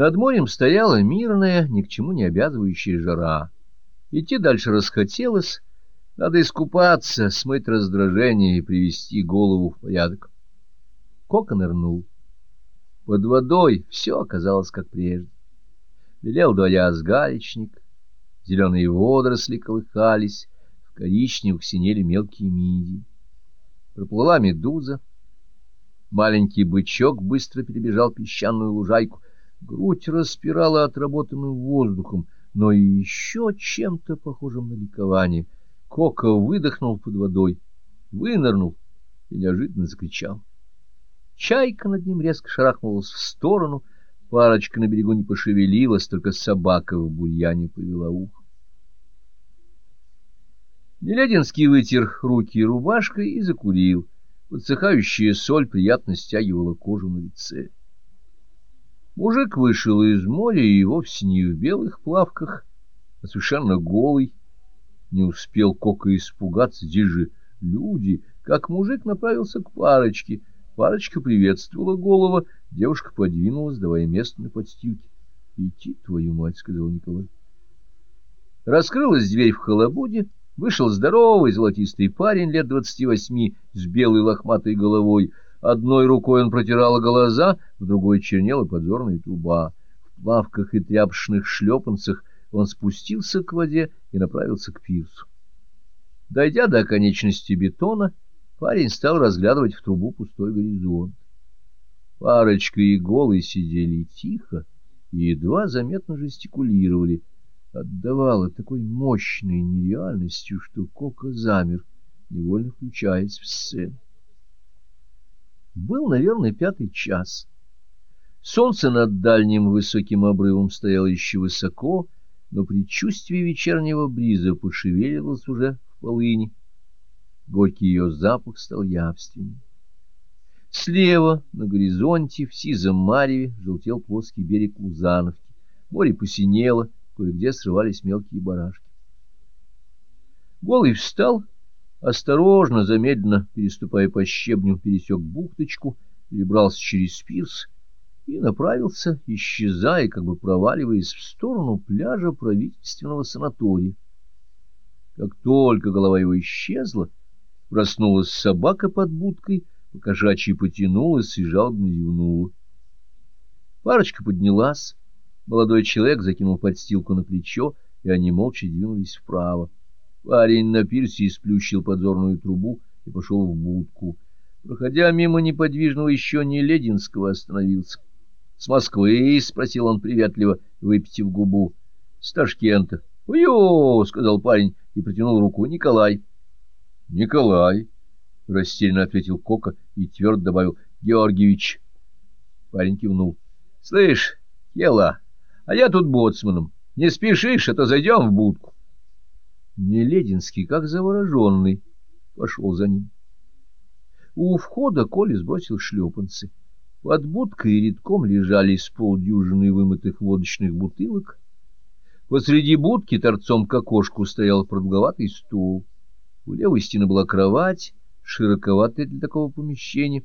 Над морем стояла мирная, ни к чему не обязывающая жара. Идти дальше расхотелось, надо искупаться, смыть раздражение и привести голову в порядок. Кока нырнул. Под водой все оказалось как прежде. Велел двоя сгалечник, зеленые водоросли колыхались, в коричневых синели мелкие мидии. Проплыла медуза. Маленький бычок быстро перебежал песчаную лужайку. Грудь распирала отработанным воздухом, но и еще чем-то похожим на ликование. Кока выдохнул под водой, вынырнул и неожиданно закричал. Чайка над ним резко шарахнулась в сторону, парочка на берегу не пошевелилась, только собака в бульяне повела ухо. Нелядинский вытер руки рубашкой и закурил. Подсыхающая соль приятно стягивала кожу на лице. Мужик вышел из моря и вовсе не в белых плавках, а совершенно голый. Не успел Кока испугаться, здесь же люди, как мужик направился к парочке. Парочка приветствовала голова, девушка подвинулась, давая место на подстилке. — Идти, твою мать, — сказал Николай. Раскрылась дверь в халабуде, вышел здоровый золотистый парень лет двадцати восьми с белой лохматой головой. Одной рукой он протирал глаза, в другой чернела подзорная труба. В плавках и тряпочных шлепанцах он спустился к воде и направился к пирсу. Дойдя до оконечности бетона, парень стал разглядывать в трубу пустой горизонт. Парочка и голый сидели тихо и едва заметно жестикулировали. Отдавало такой мощной нереальностью, что Кока замер, невольно включаясь в сцену. Был, наверное, пятый час. Солнце над дальним высоким обрывом стояло еще высоко, но предчувствие вечернего бриза пошевелилось уже в полыни. Горький ее запах стал явственнее. Слева, на горизонте, в сизом мареве, желтел плоский берег Лузановки. Море посинело, кое-где срывались мелкие барашки. Голый встал, осторожно, замедленно, переступая по щебню, пересек бухточку, перебрался через пирс и направился, исчезая, как бы проваливаясь в сторону пляжа правительственного санатория. Как только голова его исчезла, проснулась собака под будкой, покошачьи потянулась и жалобно зевнула. Парочка поднялась, молодой человек закинул подстилку на плечо, и они молча двинулись вправо. Парень на пирсе сплющил подзорную трубу и пошел в будку. Проходя мимо неподвижного еще не Лединского, остановился. — С Москвы? — спросил он приветливо, выпитив губу. — С Ташкента. — Ой, — сказал парень и протянул руку. — Николай. — Николай, — растерянно ответил Кока и твердо добавил. — Георгиевич. Парень кивнул. — Слышь, Кела, а я тут боцманом. Не спешишь, а то зайдем в будку. Нелединский, как завороженный, пошел за ним. У входа Коля сбросил шлепанцы. Под будкой редком лежали с полдюжины вымытых водочных бутылок. Посреди будки торцом к окошку стоял продолговатый стул. У левой стены была кровать, широковатая для такого помещения.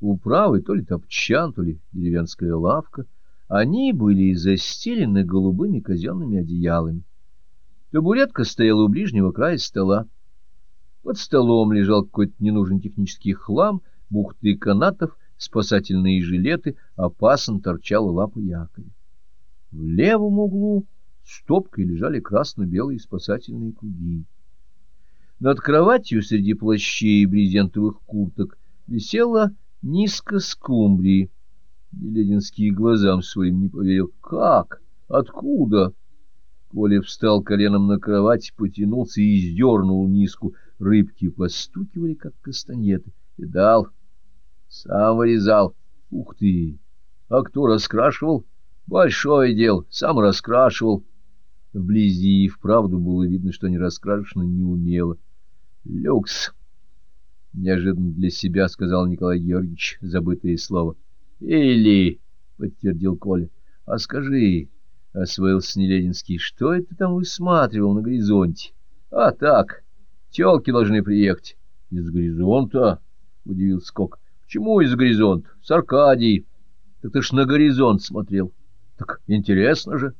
У правой то ли топчан, то ли деревенская лавка. Они были застелены голубыми казенными одеялами. Табуретка стояла у ближнего края стола. Под столом лежал какой-то ненужный технический хлам, бухты канатов, спасательные жилеты, пасан торчала лапа якоря. В левом углу стопкой лежали красно-белые спасательные круги. Над кроватью среди плащей и брезентовых курток висела низко скумбрии. Лединский глазам своим не поверил. «Как? Откуда?» Коля встал коленом на кровать, потянулся и издернул низку. Рыбки постукивали, как кастанеты. И дал. Сам вырезал. Ух ты! А кто раскрашивал? Большое дело. Сам раскрашивал. Вблизи и вправду было видно, что не раскрашено не умело. Люкс! Неожиданно для себя сказал Николай Георгиевич забытое слово. Или, подтвердил Коля, а скажи... — освоился Нелединский. — Что это там высматривал на горизонте? — А так, телки должны приехать. — Из горизонта? — удивился Кок. — Почему из горизонта? С Аркадией. — Так ты ж на горизонт смотрел. Так интересно же.